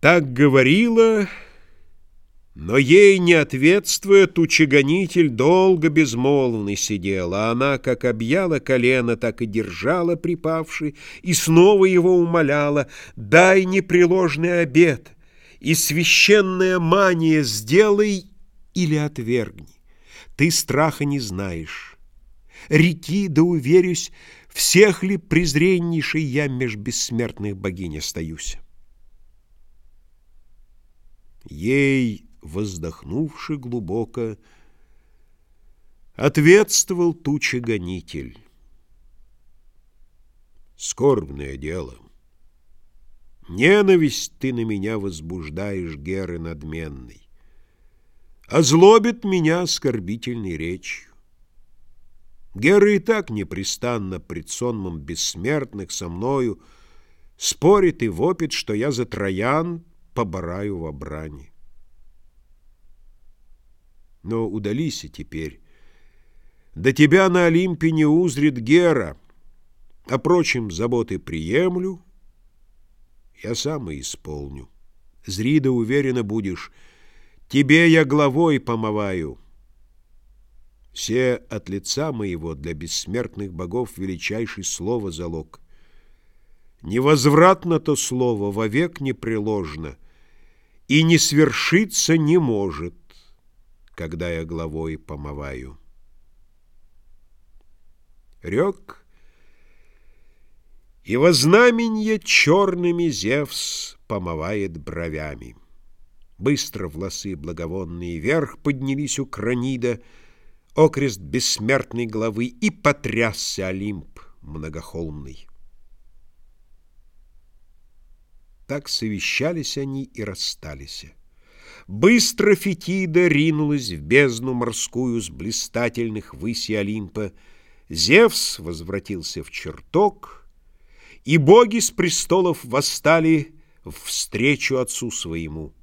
Так говорила, но ей, не ответствуя, тучегонитель долго безмолвный сидел, а она как объяла колено, так и держала припавший, и снова его умоляла, дай непреложный обет, и священная мания сделай или отвергни. Ты страха не знаешь. Реки, да уверюсь, всех ли презреннейший я меж бессмертных богинь остаюсь? Ей, воздохнувши глубоко, Ответствовал тучегонитель. Скорбное дело. Ненависть ты на меня возбуждаешь, Геры надменный. Озлобит меня оскорбительной речью. Гера и так непрестанно пред сонмом бессмертных со мною Спорит и вопит, что я за Троян побораю во брани. Но удалися теперь. До тебя на Олимпе не узрит Гера, а прочим заботы приемлю, я сам и исполню. Зри да уверенно будешь, тебе я главой помываю. Все от лица моего для бессмертных богов величайший слово залог. Невозвратно то слово, вовек непреложно, И не свершиться не может, Когда я главой помываю. Рек, и во знаменье черными Зевс помывает бровями. Быстро волосы благовонные вверх поднялись у кранида, Окрест бессмертной главы, и потрясся Олимп многохолмный. Так совещались они и расстались. Быстро Фетида ринулась в бездну морскую с блистательных выси Олимпа. Зевс возвратился в чертог, и боги с престолов восстали встречу отцу своему.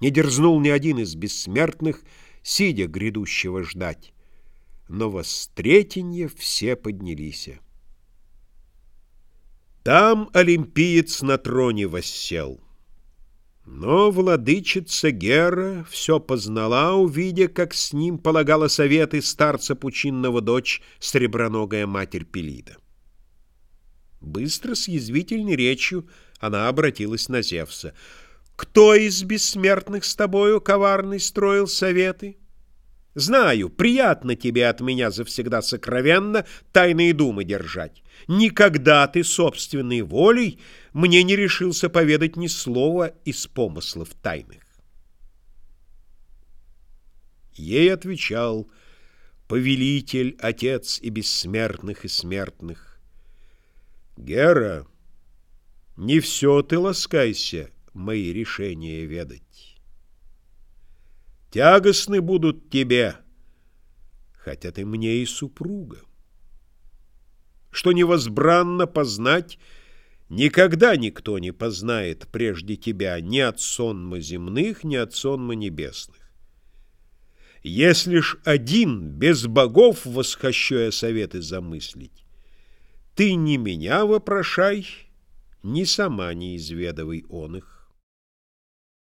Не дерзнул ни один из бессмертных, сидя грядущего ждать, но во встретенье все поднялись. Там олимпиец на троне воссел. Но владычица Гера все познала, увидя, как с ним полагала советы старца пучинного дочь, среброногая матерь Пелида. Быстро с язвительной речью она обратилась на Зевса. «Кто из бессмертных с тобою коварный строил советы?» Знаю, приятно тебе от меня завсегда сокровенно тайные думы держать. Никогда ты собственной волей мне не решился поведать ни слова из помыслов тайных. Ей отвечал повелитель, отец и бессмертных и смертных. Гера, не все ты ласкайся мои решения ведать. Тягостны будут тебе, хотя ты мне и супруга. Что невозбранно познать, никогда никто не познает прежде тебя ни от сонма земных, ни от сонма небесных. Если ж один, без богов восхощая советы замыслить, ты ни меня вопрошай, ни сама не изведывай он их.